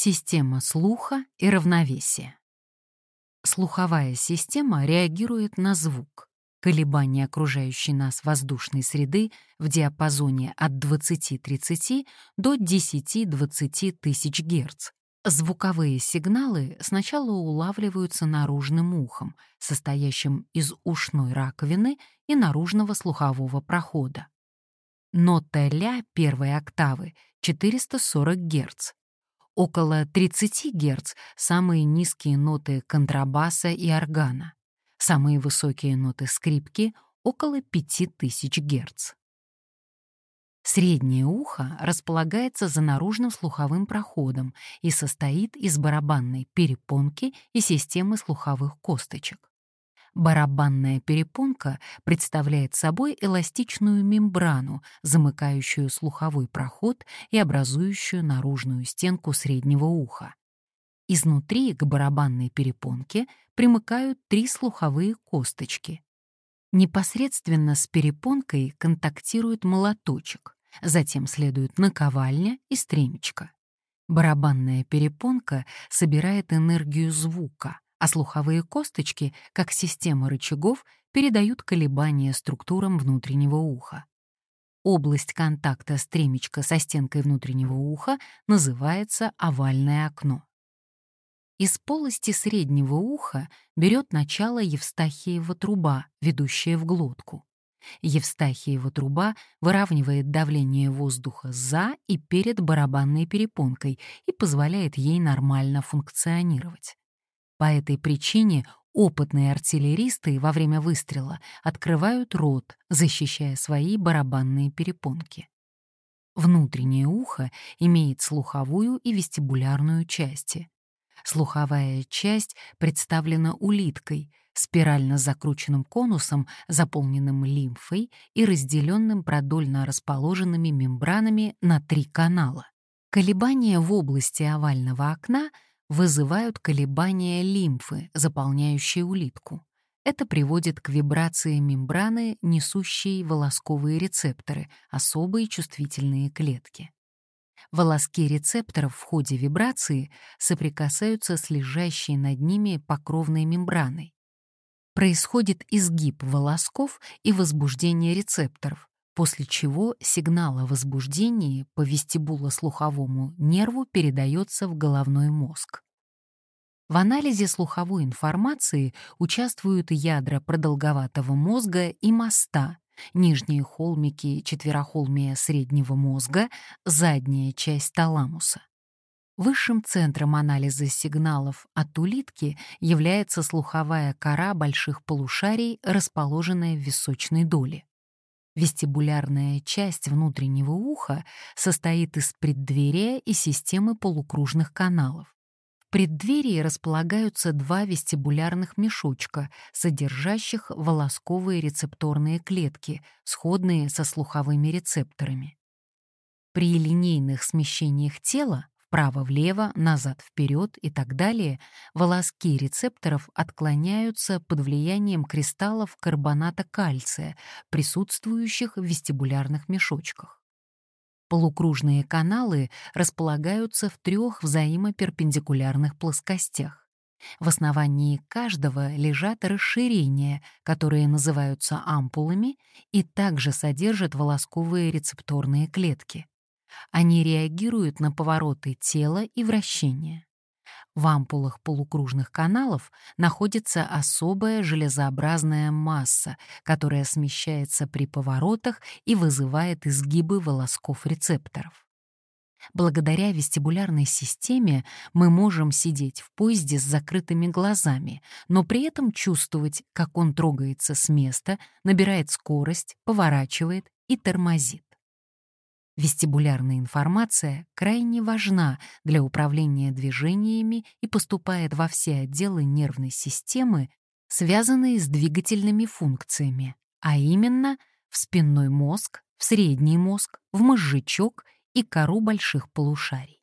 Система слуха и равновесия. Слуховая система реагирует на звук. Колебания окружающей нас воздушной среды в диапазоне от 20-30 до 10-20 тысяч Гц. Звуковые сигналы сначала улавливаются наружным ухом, состоящим из ушной раковины и наружного слухового прохода. Нота ля первой октавы 440 Гц, Около 30 Гц — самые низкие ноты контрабаса и органа. Самые высокие ноты скрипки — около 5000 Гц. Среднее ухо располагается за наружным слуховым проходом и состоит из барабанной перепонки и системы слуховых косточек. Барабанная перепонка представляет собой эластичную мембрану, замыкающую слуховой проход и образующую наружную стенку среднего уха. Изнутри к барабанной перепонке примыкают три слуховые косточки. Непосредственно с перепонкой контактирует молоточек, затем следует наковальня и стремечко. Барабанная перепонка собирает энергию звука, а слуховые косточки, как система рычагов, передают колебания структурам внутреннего уха. Область контакта стремечка со стенкой внутреннего уха называется овальное окно. Из полости среднего уха берет начало Евстахиева труба, ведущая в глотку. Евстахиева труба выравнивает давление воздуха за и перед барабанной перепонкой и позволяет ей нормально функционировать. По этой причине опытные артиллеристы во время выстрела открывают рот, защищая свои барабанные перепонки. Внутреннее ухо имеет слуховую и вестибулярную части. Слуховая часть представлена улиткой, спирально закрученным конусом, заполненным лимфой и разделенным продольно расположенными мембранами на три канала. Колебания в области овального окна — вызывают колебания лимфы, заполняющей улитку. Это приводит к вибрации мембраны, несущей волосковые рецепторы, особые чувствительные клетки. Волоски рецепторов в ходе вибрации соприкасаются с лежащей над ними покровной мембраной. Происходит изгиб волосков и возбуждение рецепторов, после чего сигнал о возбуждении по вестибуло-слуховому нерву передается в головной мозг. В анализе слуховой информации участвуют ядра продолговатого мозга и моста, нижние холмики четверохолмия среднего мозга, задняя часть таламуса. Высшим центром анализа сигналов от улитки является слуховая кора больших полушарий, расположенная в височной доле. Вестибулярная часть внутреннего уха состоит из преддверия и системы полукружных каналов. В преддверии располагаются два вестибулярных мешочка, содержащих волосковые рецепторные клетки, сходные со слуховыми рецепторами. При линейных смещениях тела вправо-влево, назад-вперед и так далее, волоски рецепторов отклоняются под влиянием кристаллов карбоната кальция, присутствующих в вестибулярных мешочках. Полукружные каналы располагаются в трех взаимоперпендикулярных плоскостях. В основании каждого лежат расширения, которые называются ампулами и также содержат волосковые рецепторные клетки. Они реагируют на повороты тела и вращения. В ампулах полукружных каналов находится особая железообразная масса, которая смещается при поворотах и вызывает изгибы волосков рецепторов. Благодаря вестибулярной системе мы можем сидеть в поезде с закрытыми глазами, но при этом чувствовать, как он трогается с места, набирает скорость, поворачивает и тормозит. Вестибулярная информация крайне важна для управления движениями и поступает во все отделы нервной системы, связанные с двигательными функциями, а именно в спинной мозг, в средний мозг, в мозжечок и кору больших полушарий.